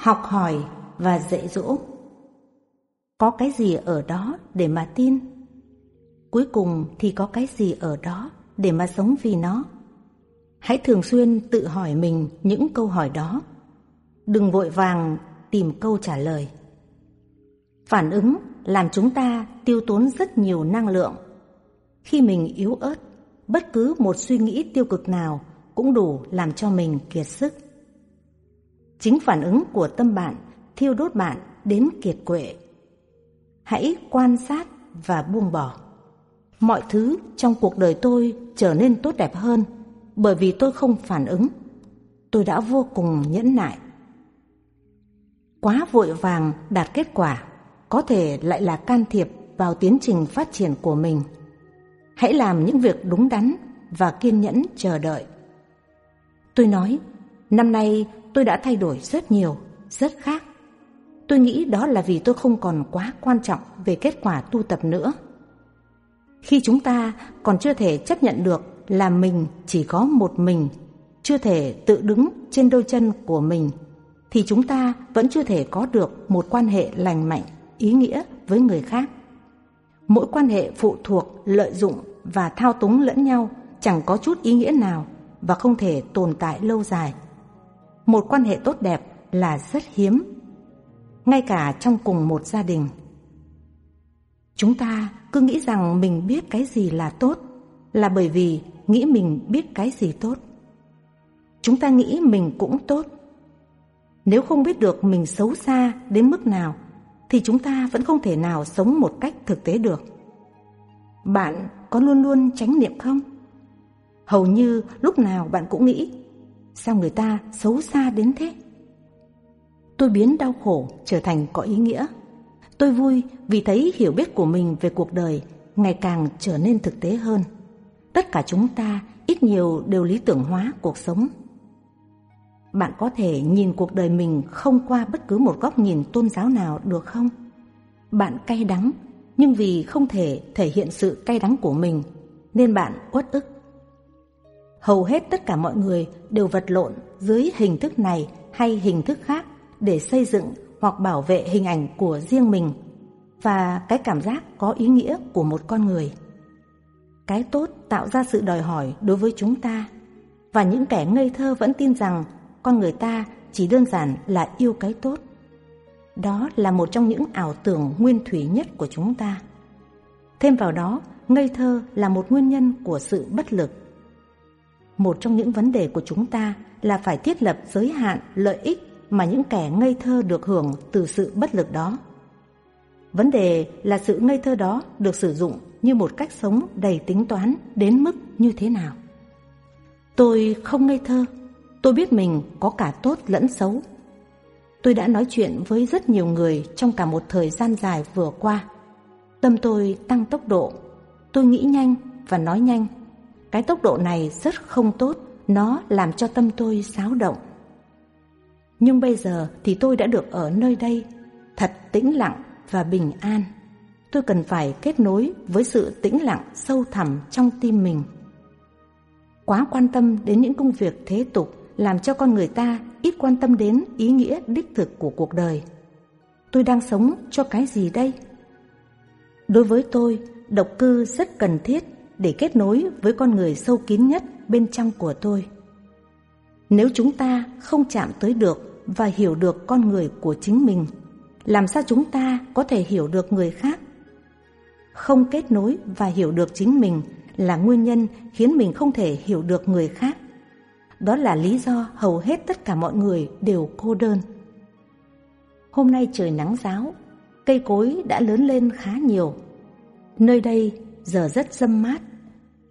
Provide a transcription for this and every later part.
học hỏi và dạy dỗ. Có cái gì ở đó để mà tin? Cuối cùng thì có cái gì ở đó để mà sống vì nó? Hãy thường xuyên tự hỏi mình những câu hỏi đó. Đừng vội vàng tìm câu trả lời. Phản ứng làm chúng ta tiêu tốn rất nhiều năng lượng. Khi mình yếu ớt, bất cứ một suy nghĩ tiêu cực nào cũng đủ làm cho mình kiệt sức. Chính phản ứng của tâm bạn thiêu đốt bạn đến kiệt quệ. Hãy quan sát và buông bỏ. Mọi thứ trong cuộc đời tôi trở nên tốt đẹp hơn bởi vì tôi không phản ứng. Tôi đã vô cùng nhẫn nại. Quá vội vàng đạt kết quả có thể lại là can thiệp vào tiến trình phát triển của mình. Hãy làm những việc đúng đắn và kiên nhẫn chờ đợi. Tôi nói, năm nay tôi đã thay đổi rất nhiều, rất khác. Tôi nghĩ đó là vì tôi không còn quá quan trọng về kết quả tu tập nữa. Khi chúng ta còn chưa thể chấp nhận được là mình chỉ có một mình, chưa thể tự đứng trên đôi chân của mình, thì chúng ta vẫn chưa thể có được một quan hệ lành mạnh, ý nghĩa với người khác. Mỗi quan hệ phụ thuộc, lợi dụng và thao túng lẫn nhau chẳng có chút ý nghĩa nào và không thể tồn tại lâu dài. Một quan hệ tốt đẹp là rất hiếm, ngay cả trong cùng một gia đình. Chúng ta cứ nghĩ rằng mình biết cái gì là tốt là bởi vì nghĩ mình biết cái gì tốt. Chúng ta nghĩ mình cũng tốt. Nếu không biết được mình xấu xa đến mức nào thì chúng ta vẫn không thể nào sống một cách thực tế được. Bạn có luôn luôn tránh niệm không? Hầu như lúc nào bạn cũng nghĩ Sao người ta xấu xa đến thế? Tôi biến đau khổ trở thành có ý nghĩa Tôi vui vì thấy hiểu biết của mình về cuộc đời ngày càng trở nên thực tế hơn. Tất cả chúng ta ít nhiều đều lý tưởng hóa cuộc sống. Bạn có thể nhìn cuộc đời mình không qua bất cứ một góc nhìn tôn giáo nào được không? Bạn cay đắng, nhưng vì không thể thể hiện sự cay đắng của mình, nên bạn uất ức. Hầu hết tất cả mọi người đều vật lộn dưới hình thức này hay hình thức khác để xây dựng hoặc bảo vệ hình ảnh của riêng mình và cái cảm giác có ý nghĩa của một con người. Cái tốt tạo ra sự đòi hỏi đối với chúng ta và những kẻ ngây thơ vẫn tin rằng con người ta chỉ đơn giản là yêu cái tốt. Đó là một trong những ảo tưởng nguyên thủy nhất của chúng ta. Thêm vào đó, ngây thơ là một nguyên nhân của sự bất lực. Một trong những vấn đề của chúng ta là phải thiết lập giới hạn lợi ích mà những kẻ ngây thơ được hưởng từ sự bất lực đó. Vấn đề là sự ngây thơ đó được sử dụng như một cách sống đầy tính toán đến mức như thế nào. Tôi không ngây thơ, tôi biết mình có cả tốt lẫn xấu. Tôi đã nói chuyện với rất nhiều người trong cả một thời gian dài vừa qua. Tâm tôi tăng tốc độ, tôi nghĩ nhanh và nói nhanh. Cái tốc độ này rất không tốt, nó làm cho tâm tôi xáo động. Nhưng bây giờ thì tôi đã được ở nơi đây, thật tĩnh lặng và bình an. Tôi cần phải kết nối với sự tĩnh lặng sâu thẳm trong tim mình. Quá quan tâm đến những công việc thế tục làm cho con người ta ít quan tâm đến ý nghĩa đích thực của cuộc đời. Tôi đang sống cho cái gì đây? Đối với tôi, độc cư rất cần thiết để kết nối với con người sâu kín nhất bên trong của tôi. Nếu chúng ta không chạm tới được và hiểu được con người của chính mình, làm sao chúng ta có thể hiểu được người khác? Không kết nối và hiểu được chính mình là nguyên nhân khiến mình không thể hiểu được người khác. Đó là lý do hầu hết tất cả mọi người đều cô đơn. Hôm nay trời nắng giáo, cây cối đã lớn lên khá nhiều. Nơi đây giờ rất râm mát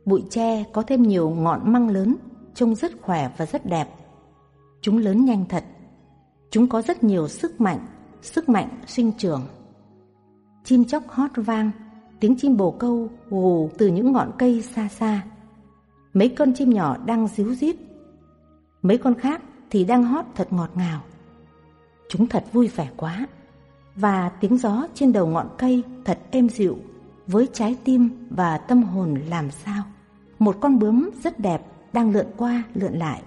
bụi tre có thêm nhiều ngọn măng lớn trông rất khỏe và rất đẹp chúng lớn nhanh thật Chúng có rất nhiều sức mạnh, sức mạnh sinh trưởng. Chim chóc hót vang, tiếng chim bồ câu gù từ những ngọn cây xa xa. Mấy con chim nhỏ đang díu dít. Mấy con khác thì đang hót thật ngọt ngào. Chúng thật vui vẻ quá. Và tiếng gió trên đầu ngọn cây thật êm dịu với trái tim và tâm hồn làm sao. Một con bướm rất đẹp đang lượn qua lượn lại.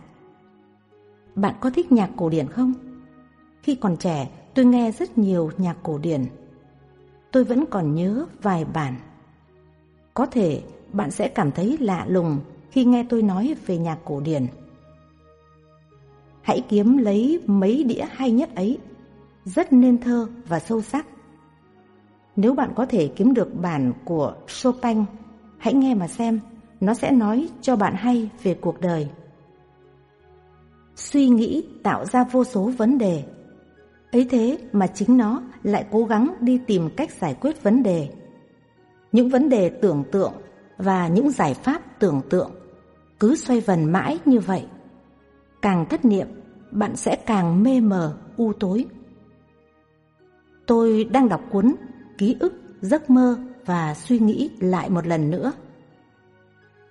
Bạn có thích nhạc cổ điển không? khi còn trẻ tôi nghe rất nhiều nhạc cổ điển. Tôi vẫn còn nhớ vài bản. Có thể bạn sẽ cảm thấy lạ lùng khi nghe tôi nói về nhạc cổ điển. Hãy kiếm lấy mấy đĩa hay nhất ấy, rất nên thơ và sâu sắc. Nếu bạn có thể kiếm được bản của Chopin, hãy nghe mà xem, nó sẽ nói cho bạn hay về cuộc đời. Suy nghĩ tạo ra vô số vấn đề. Ấy thế mà chính nó lại cố gắng đi tìm cách giải quyết vấn đề. Những vấn đề tưởng tượng và những giải pháp tưởng tượng cứ xoay vần mãi như vậy. Càng thất niệm, bạn sẽ càng mê mờ, u tối. Tôi đang đọc cuốn Ký ức, giấc mơ và suy nghĩ lại một lần nữa.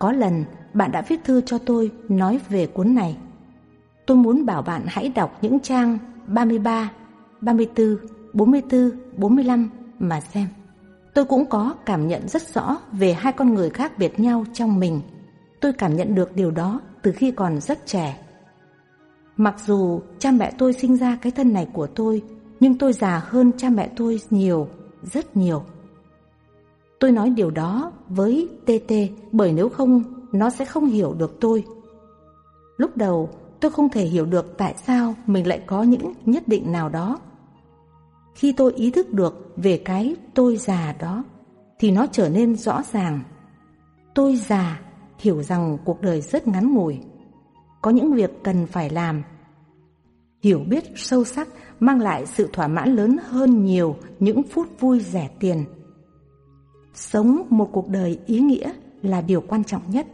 Có lần bạn đã viết thư cho tôi nói về cuốn này. Tôi muốn bảo bạn hãy đọc những trang 33, 34, 44, 45 mà xem. Tôi cũng có cảm nhận rất rõ về hai con người khác biệt nhau trong mình. Tôi cảm nhận được điều đó từ khi còn rất trẻ. Mặc dù cha mẹ tôi sinh ra cái thân này của tôi, nhưng tôi già hơn cha mẹ tôi nhiều, rất nhiều. Tôi nói điều đó với TT bởi nếu không, nó sẽ không hiểu được tôi. Lúc đầu, tôi không thể hiểu được tại sao mình lại có những nhất định nào đó. Khi tôi ý thức được về cái tôi già đó, thì nó trở nên rõ ràng. Tôi già hiểu rằng cuộc đời rất ngắn ngủi. Có những việc cần phải làm. Hiểu biết sâu sắc mang lại sự thỏa mãn lớn hơn nhiều những phút vui rẻ tiền. Sống một cuộc đời ý nghĩa là điều quan trọng nhất.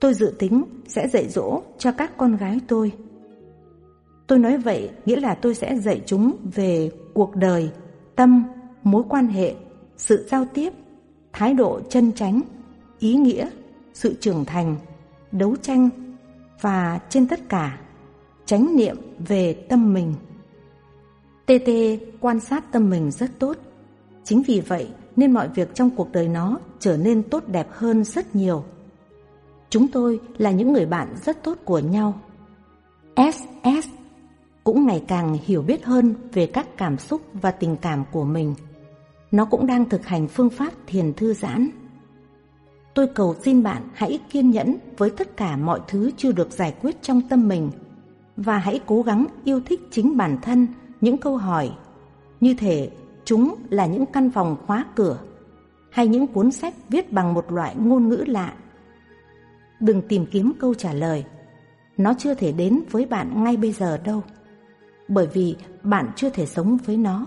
Tôi dự tính sẽ dạy dỗ cho các con gái tôi. Tôi nói vậy nghĩa là tôi sẽ dạy chúng về cuộc đời, tâm, mối quan hệ, sự giao tiếp, thái độ chân chánh, ý nghĩa, sự trưởng thành, đấu tranh và trên tất cả, chánh niệm về tâm mình. TT quan sát tâm mình rất tốt. Chính vì vậy nên mọi việc trong cuộc đời nó trở nên tốt đẹp hơn rất nhiều. Chúng tôi là những người bạn rất tốt của nhau. SS cũng ngày càng hiểu biết hơn về các cảm xúc và tình cảm của mình. Nó cũng đang thực hành phương pháp thiền thư giãn. Tôi cầu xin bạn hãy kiên nhẫn với tất cả mọi thứ chưa được giải quyết trong tâm mình và hãy cố gắng yêu thích chính bản thân những câu hỏi như thể chúng là những căn phòng khóa cửa hay những cuốn sách viết bằng một loại ngôn ngữ lạ. Đừng tìm kiếm câu trả lời. Nó chưa thể đến với bạn ngay bây giờ đâu. Bởi vì bạn chưa thể sống với nó.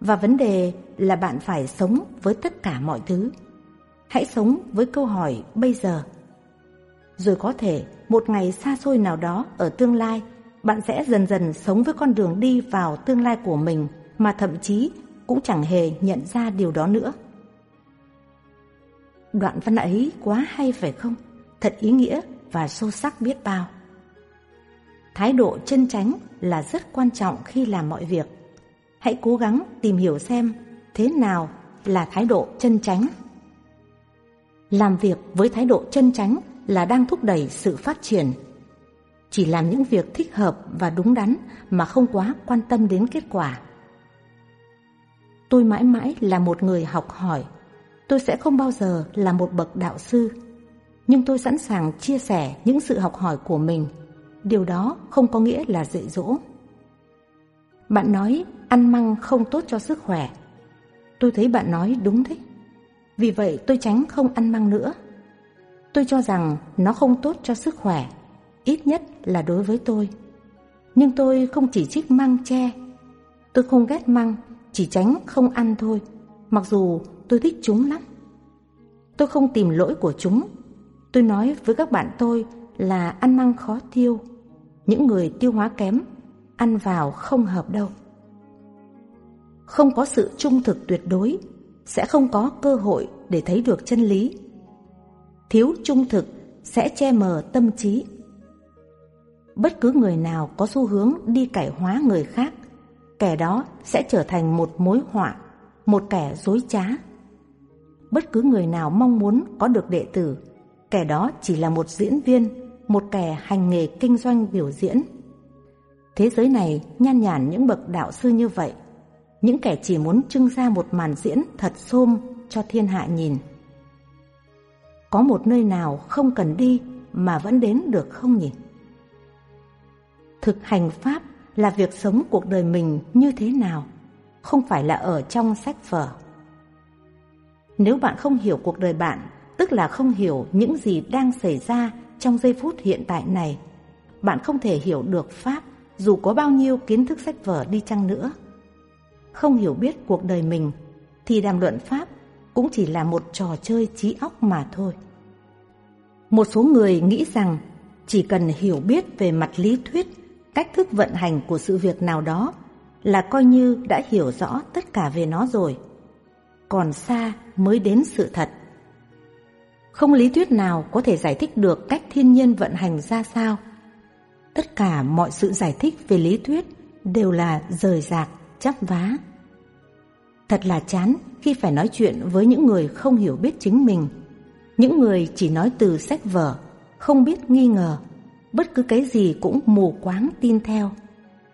Và vấn đề là bạn phải sống với tất cả mọi thứ. Hãy sống với câu hỏi bây giờ. Rồi có thể một ngày xa xôi nào đó ở tương lai, bạn sẽ dần dần sống với con đường đi vào tương lai của mình mà thậm chí cũng chẳng hề nhận ra điều đó nữa. Đoạn văn ấy quá hay phải không? Thật ý nghĩa và sâu sắc biết bao. Thái độ chân chánh là rất quan trọng khi làm mọi việc. Hãy cố gắng tìm hiểu xem thế nào là thái độ chân chánh. Làm việc với thái độ chân chánh là đang thúc đẩy sự phát triển. Chỉ làm những việc thích hợp và đúng đắn mà không quá quan tâm đến kết quả. Tôi mãi mãi là một người học hỏi. Tôi sẽ không bao giờ là một bậc đạo sư. Nhưng tôi sẵn sàng chia sẻ những sự học hỏi của mình. Điều đó không có nghĩa là dạy dỗ. Bạn nói ăn măng không tốt cho sức khỏe. Tôi thấy bạn nói đúng đấy. Vì vậy tôi tránh không ăn măng nữa. Tôi cho rằng nó không tốt cho sức khỏe, ít nhất là đối với tôi. Nhưng tôi không chỉ trích măng tre. Tôi không ghét măng chỉ tránh không ăn thôi, mặc dù tôi thích chúng lắm. Tôi không tìm lỗi của chúng. Tôi nói với các bạn tôi là ăn măng khó tiêu. Những người tiêu hóa kém, ăn vào không hợp đâu. Không có sự trung thực tuyệt đối, sẽ không có cơ hội để thấy được chân lý. Thiếu trung thực sẽ che mờ tâm trí. Bất cứ người nào có xu hướng đi cải hóa người khác kẻ đó sẽ trở thành một mối họa, một kẻ dối trá. Bất cứ người nào mong muốn có được đệ tử, kẻ đó chỉ là một diễn viên, một kẻ hành nghề kinh doanh biểu diễn. Thế giới này nhan nhản những bậc đạo sư như vậy, những kẻ chỉ muốn trưng ra một màn diễn thật xôm cho thiên hạ nhìn. Có một nơi nào không cần đi mà vẫn đến được không nhỉ? Thực hành Pháp là việc sống cuộc đời mình như thế nào, không phải là ở trong sách vở. Nếu bạn không hiểu cuộc đời bạn, tức là không hiểu những gì đang xảy ra trong giây phút hiện tại này. Bạn không thể hiểu được Pháp dù có bao nhiêu kiến thức sách vở đi chăng nữa. Không hiểu biết cuộc đời mình thì đàm luận Pháp cũng chỉ là một trò chơi trí óc mà thôi. Một số người nghĩ rằng chỉ cần hiểu biết về mặt lý thuyết, cách thức vận hành của sự việc nào đó là coi như đã hiểu rõ tất cả về nó rồi. Còn xa mới đến sự thật. Không lý thuyết nào có thể giải thích được cách thiên nhiên vận hành ra sao. Tất cả mọi sự giải thích về lý thuyết đều là rời rạc, chắp vá. Thật là chán khi phải nói chuyện với những người không hiểu biết chính mình. Những người chỉ nói từ sách vở, không biết nghi ngờ, bất cứ cái gì cũng mù quáng tin theo.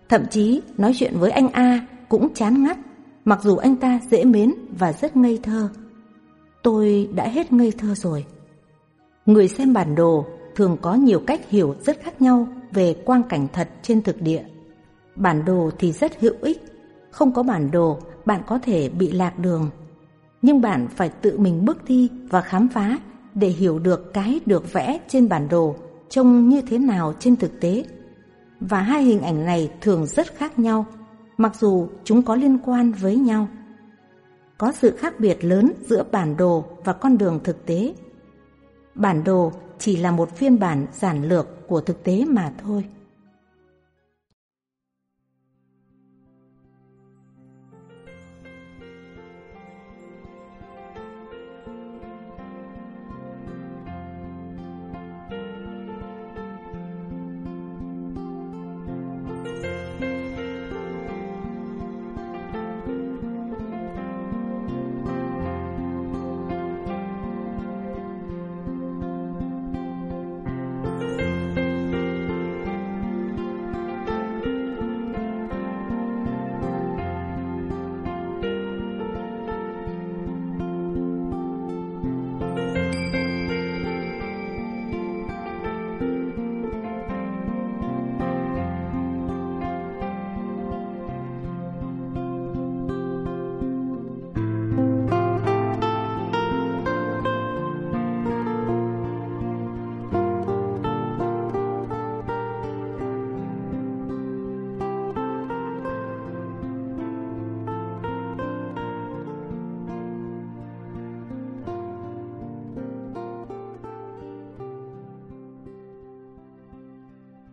Thậm chí nói chuyện với anh A cũng chán ngắt, mặc dù anh ta dễ mến và rất ngây thơ. Tôi đã hết ngây thơ rồi. Người xem bản đồ thường có nhiều cách hiểu rất khác nhau về quang cảnh thật trên thực địa. Bản đồ thì rất hữu ích, không có bản đồ bạn có thể bị lạc đường. Nhưng bạn phải tự mình bước đi và khám phá để hiểu được cái được vẽ trên bản đồ trông như thế nào trên thực tế. Và hai hình ảnh này thường rất khác nhau, mặc dù chúng có liên quan với nhau. Có sự khác biệt lớn giữa bản đồ và con đường thực tế. Bản đồ chỉ là một phiên bản giản lược của thực tế mà thôi.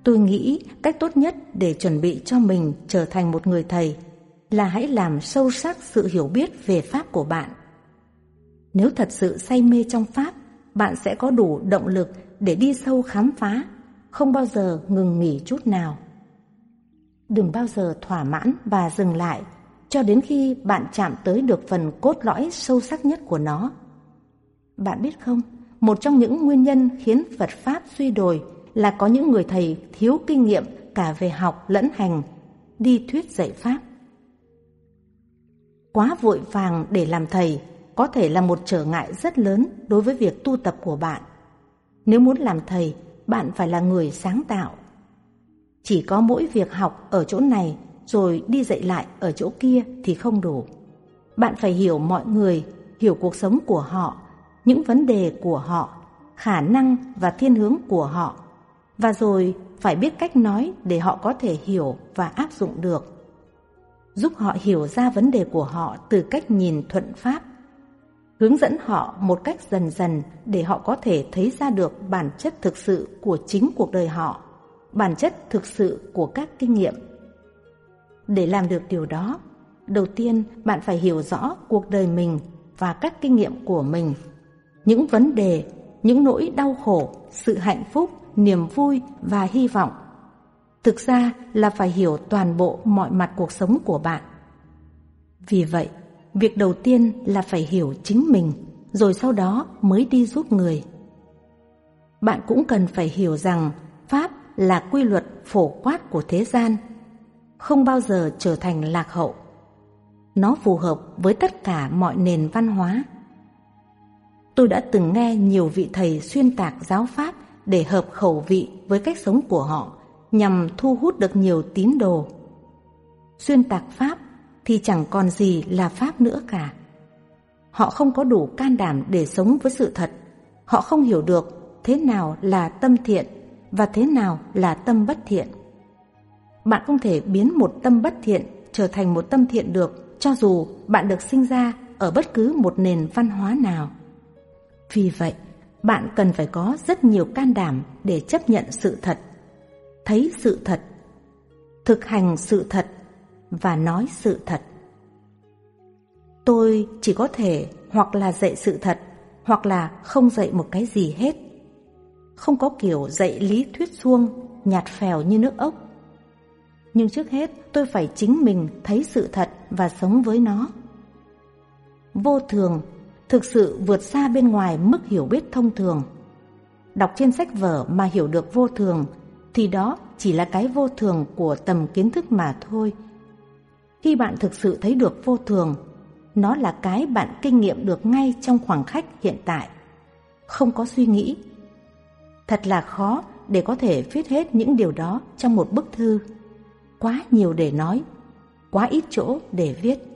Tôi nghĩ cách tốt nhất để chuẩn bị cho mình trở thành một người thầy là hãy làm sâu sắc sự hiểu biết về Pháp của bạn. Nếu thật sự say mê trong Pháp, bạn sẽ có đủ động lực để đi sâu khám phá, không bao giờ ngừng nghỉ chút nào. Đừng bao giờ thỏa mãn và dừng lại cho đến khi bạn chạm tới được phần cốt lõi sâu sắc nhất của nó. Bạn biết không, một trong những nguyên nhân khiến Phật Pháp suy đồi là có những người thầy thiếu kinh nghiệm cả về học lẫn hành, đi thuyết dạy Pháp. Quá vội vàng để làm thầy có thể là một trở ngại rất lớn đối với việc tu tập của bạn. Nếu muốn làm thầy, bạn phải là người sáng tạo. Chỉ có mỗi việc học ở chỗ này rồi đi dạy lại ở chỗ kia thì không đủ. Bạn phải hiểu mọi người, hiểu cuộc sống của họ, những vấn đề của họ, khả năng và thiên hướng của họ và rồi phải biết cách nói để họ có thể hiểu và áp dụng được. Giúp họ hiểu ra vấn đề của họ từ cách nhìn thuận pháp. Hướng dẫn họ một cách dần dần để họ có thể thấy ra được bản chất thực sự của chính cuộc đời họ, bản chất thực sự của các kinh nghiệm. Để làm được điều đó, đầu tiên bạn phải hiểu rõ cuộc đời mình và các kinh nghiệm của mình. Những vấn đề, những nỗi đau khổ, sự hạnh phúc niềm vui và hy vọng. Thực ra là phải hiểu toàn bộ mọi mặt cuộc sống của bạn. Vì vậy, việc đầu tiên là phải hiểu chính mình, rồi sau đó mới đi giúp người. Bạn cũng cần phải hiểu rằng Pháp là quy luật phổ quát của thế gian, không bao giờ trở thành lạc hậu. Nó phù hợp với tất cả mọi nền văn hóa. Tôi đã từng nghe nhiều vị thầy xuyên tạc giáo pháp để hợp khẩu vị với cách sống của họ nhằm thu hút được nhiều tín đồ. Xuyên tạc pháp thì chẳng còn gì là pháp nữa cả. Họ không có đủ can đảm để sống với sự thật. Họ không hiểu được thế nào là tâm thiện và thế nào là tâm bất thiện. Bạn không thể biến một tâm bất thiện trở thành một tâm thiện được cho dù bạn được sinh ra ở bất cứ một nền văn hóa nào. Vì vậy, bạn cần phải có rất nhiều can đảm để chấp nhận sự thật, thấy sự thật, thực hành sự thật và nói sự thật. Tôi chỉ có thể hoặc là dạy sự thật hoặc là không dạy một cái gì hết. Không có kiểu dạy lý thuyết suông, nhạt phèo như nước ốc. Nhưng trước hết tôi phải chính mình thấy sự thật và sống với nó. Vô thường thực sự vượt xa bên ngoài mức hiểu biết thông thường. Đọc trên sách vở mà hiểu được vô thường thì đó chỉ là cái vô thường của tầm kiến thức mà thôi. Khi bạn thực sự thấy được vô thường, nó là cái bạn kinh nghiệm được ngay trong khoảng khắc hiện tại. Không có suy nghĩ. Thật là khó để có thể viết hết những điều đó trong một bức thư. Quá nhiều để nói, quá ít chỗ để viết.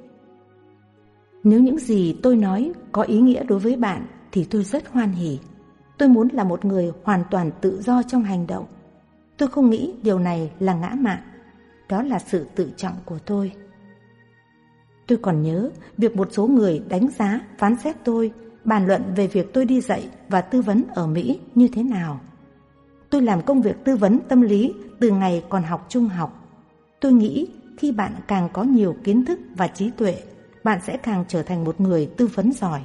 Nếu những gì tôi nói có ý nghĩa đối với bạn thì tôi rất hoan hỉ. Tôi muốn là một người hoàn toàn tự do trong hành động. Tôi không nghĩ điều này là ngã mạn. Đó là sự tự trọng của tôi. Tôi còn nhớ việc một số người đánh giá, phán xét tôi, bàn luận về việc tôi đi dạy và tư vấn ở Mỹ như thế nào. Tôi làm công việc tư vấn tâm lý từ ngày còn học trung học. Tôi nghĩ khi bạn càng có nhiều kiến thức và trí tuệ bạn sẽ càng trở thành một người tư vấn giỏi.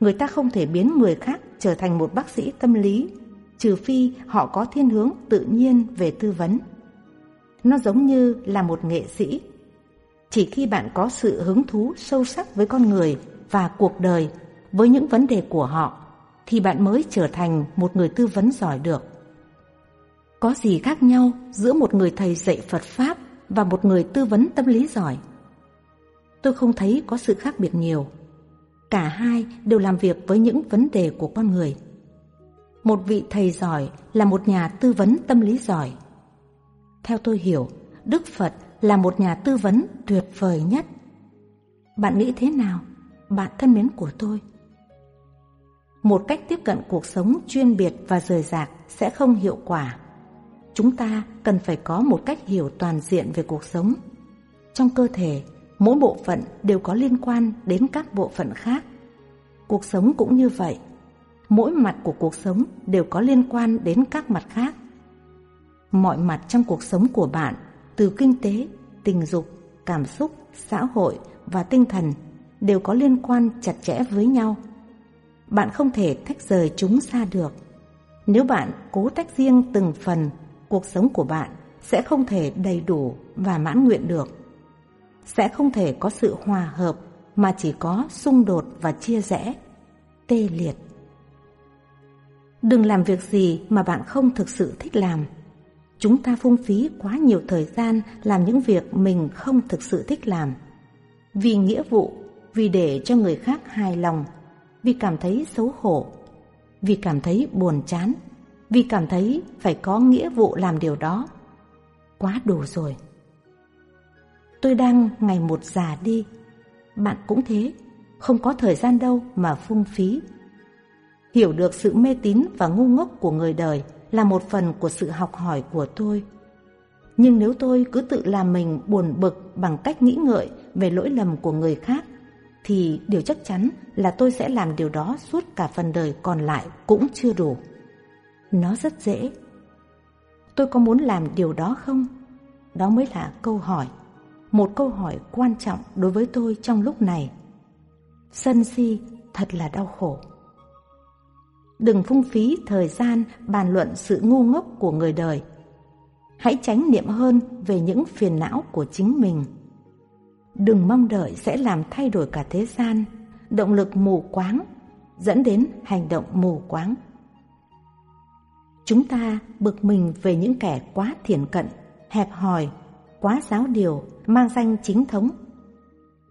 Người ta không thể biến người khác trở thành một bác sĩ tâm lý, trừ phi họ có thiên hướng tự nhiên về tư vấn. Nó giống như là một nghệ sĩ. Chỉ khi bạn có sự hứng thú sâu sắc với con người và cuộc đời, với những vấn đề của họ, thì bạn mới trở thành một người tư vấn giỏi được. Có gì khác nhau giữa một người thầy dạy Phật Pháp và một người tư vấn tâm lý giỏi? Tôi không thấy có sự khác biệt nhiều. Cả hai đều làm việc với những vấn đề của con người. Một vị thầy giỏi là một nhà tư vấn tâm lý giỏi. Theo tôi hiểu, Đức Phật là một nhà tư vấn tuyệt vời nhất. Bạn nghĩ thế nào, bạn thân mến của tôi? Một cách tiếp cận cuộc sống chuyên biệt và rời rạc sẽ không hiệu quả. Chúng ta cần phải có một cách hiểu toàn diện về cuộc sống. Trong cơ thể, mỗi bộ phận đều có liên quan đến các bộ phận khác. Cuộc sống cũng như vậy, mỗi mặt của cuộc sống đều có liên quan đến các mặt khác. Mọi mặt trong cuộc sống của bạn, từ kinh tế, tình dục, cảm xúc, xã hội và tinh thần đều có liên quan chặt chẽ với nhau. Bạn không thể tách rời chúng ra được. Nếu bạn cố tách riêng từng phần, cuộc sống của bạn sẽ không thể đầy đủ và mãn nguyện được sẽ không thể có sự hòa hợp mà chỉ có xung đột và chia rẽ, tê liệt. Đừng làm việc gì mà bạn không thực sự thích làm. Chúng ta phung phí quá nhiều thời gian làm những việc mình không thực sự thích làm. Vì nghĩa vụ, vì để cho người khác hài lòng, vì cảm thấy xấu hổ, vì cảm thấy buồn chán, vì cảm thấy phải có nghĩa vụ làm điều đó. Quá đủ rồi. Tôi đang ngày một già đi. Bạn cũng thế, Không có thời gian đâu mà phung phí. Hiểu được sự mê tín và ngu ngốc của người đời Là một phần của sự học hỏi của tôi. Nhưng nếu tôi cứ tự làm mình buồn bực Bằng cách nghĩ ngợi về lỗi lầm của người khác, Thì điều chắc chắn là tôi sẽ làm điều đó Suốt cả phần đời còn lại cũng chưa đủ. Nó rất dễ. Tôi có muốn làm điều đó không? Đó mới là câu hỏi một câu hỏi quan trọng đối với tôi trong lúc này. Sân si thật là đau khổ. Đừng phung phí thời gian bàn luận sự ngu ngốc của người đời. Hãy tránh niệm hơn về những phiền não của chính mình. Đừng mong đợi sẽ làm thay đổi cả thế gian, động lực mù quáng, dẫn đến hành động mù quáng. Chúng ta bực mình về những kẻ quá thiển cận, hẹp hòi quá giáo điều, mang danh chính thống.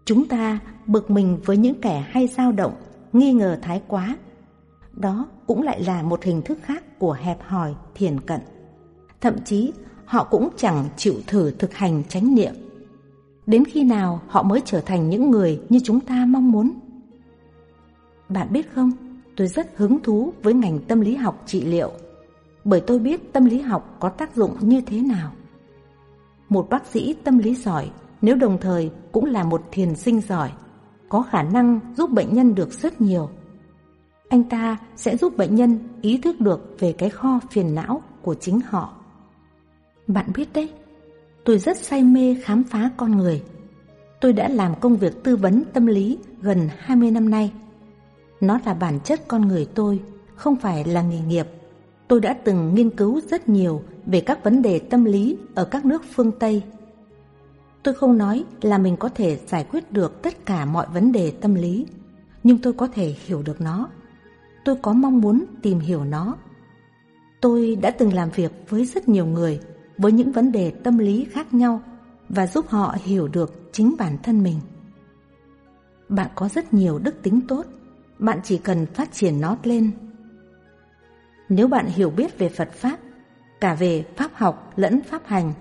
Chúng ta bực mình với những kẻ hay dao động, nghi ngờ thái quá. Đó cũng lại là một hình thức khác của hẹp hòi, thiền cận. Thậm chí họ cũng chẳng chịu thử thực hành chánh niệm. Đến khi nào họ mới trở thành những người như chúng ta mong muốn? Bạn biết không, tôi rất hứng thú với ngành tâm lý học trị liệu, bởi tôi biết tâm lý học có tác dụng như thế nào. Một bác sĩ tâm lý giỏi nếu đồng thời cũng là một thiền sinh giỏi, có khả năng giúp bệnh nhân được rất nhiều. Anh ta sẽ giúp bệnh nhân ý thức được về cái kho phiền não của chính họ. Bạn biết đấy, tôi rất say mê khám phá con người. Tôi đã làm công việc tư vấn tâm lý gần 20 năm nay. Nó là bản chất con người tôi, không phải là nghề nghiệp. Tôi đã từng nghiên cứu rất nhiều về các vấn đề tâm lý ở các nước phương Tây. Tôi không nói là mình có thể giải quyết được tất cả mọi vấn đề tâm lý, nhưng tôi có thể hiểu được nó. Tôi có mong muốn tìm hiểu nó. Tôi đã từng làm việc với rất nhiều người với những vấn đề tâm lý khác nhau và giúp họ hiểu được chính bản thân mình. Bạn có rất nhiều đức tính tốt, bạn chỉ cần phát triển nó lên. Nếu bạn hiểu biết về Phật Pháp, cả về Pháp học lẫn Pháp hành,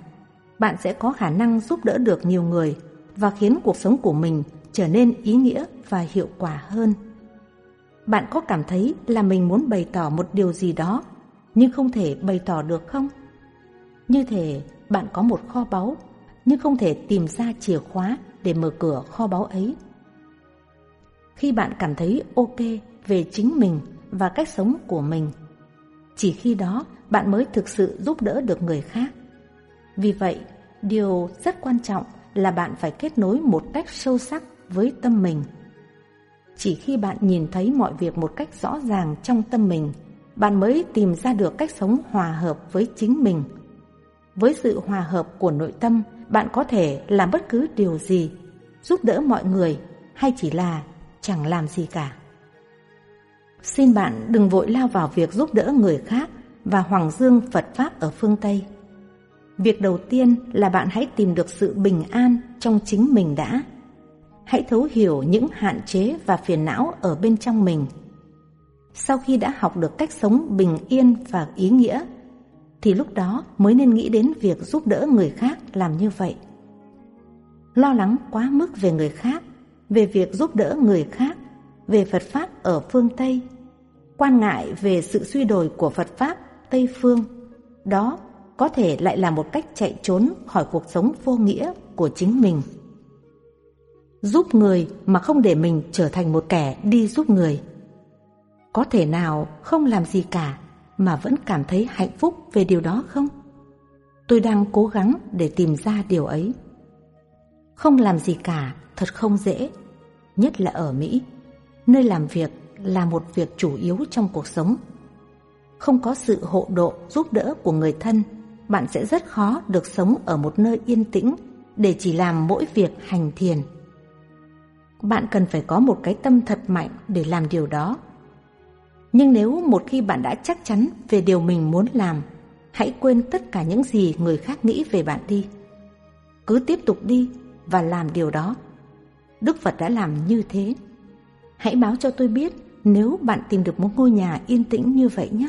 bạn sẽ có khả năng giúp đỡ được nhiều người và khiến cuộc sống của mình trở nên ý nghĩa và hiệu quả hơn. Bạn có cảm thấy là mình muốn bày tỏ một điều gì đó nhưng không thể bày tỏ được không? Như thể bạn có một kho báu nhưng không thể tìm ra chìa khóa để mở cửa kho báu ấy. Khi bạn cảm thấy ok về chính mình và cách sống của mình, chỉ khi đó bạn mới thực sự giúp đỡ được người khác. Vì vậy, điều rất quan trọng là bạn phải kết nối một cách sâu sắc với tâm mình. Chỉ khi bạn nhìn thấy mọi việc một cách rõ ràng trong tâm mình, bạn mới tìm ra được cách sống hòa hợp với chính mình. Với sự hòa hợp của nội tâm, bạn có thể làm bất cứ điều gì, giúp đỡ mọi người hay chỉ là chẳng làm gì cả. Xin bạn đừng vội lao vào việc giúp đỡ người khác và hoàng dương Phật Pháp ở phương Tây. Việc đầu tiên là bạn hãy tìm được sự bình an trong chính mình đã. Hãy thấu hiểu những hạn chế và phiền não ở bên trong mình. Sau khi đã học được cách sống bình yên và ý nghĩa, thì lúc đó mới nên nghĩ đến việc giúp đỡ người khác làm như vậy. Lo lắng quá mức về người khác, về việc giúp đỡ người khác, về Phật Pháp ở phương Tây, quan ngại về sự suy đồi của Phật Pháp Tây Phương, đó có thể lại là một cách chạy trốn khỏi cuộc sống vô nghĩa của chính mình. Giúp người mà không để mình trở thành một kẻ đi giúp người. Có thể nào không làm gì cả mà vẫn cảm thấy hạnh phúc về điều đó không? Tôi đang cố gắng để tìm ra điều ấy. Không làm gì cả thật không dễ, nhất là ở Mỹ, nơi làm việc là một việc chủ yếu trong cuộc sống. Không có sự hộ độ giúp đỡ của người thân bạn sẽ rất khó được sống ở một nơi yên tĩnh để chỉ làm mỗi việc hành thiền. Bạn cần phải có một cái tâm thật mạnh để làm điều đó. Nhưng nếu một khi bạn đã chắc chắn về điều mình muốn làm, hãy quên tất cả những gì người khác nghĩ về bạn đi. Cứ tiếp tục đi và làm điều đó. Đức Phật đã làm như thế. Hãy báo cho tôi biết nếu bạn tìm được một ngôi nhà yên tĩnh như vậy nhé.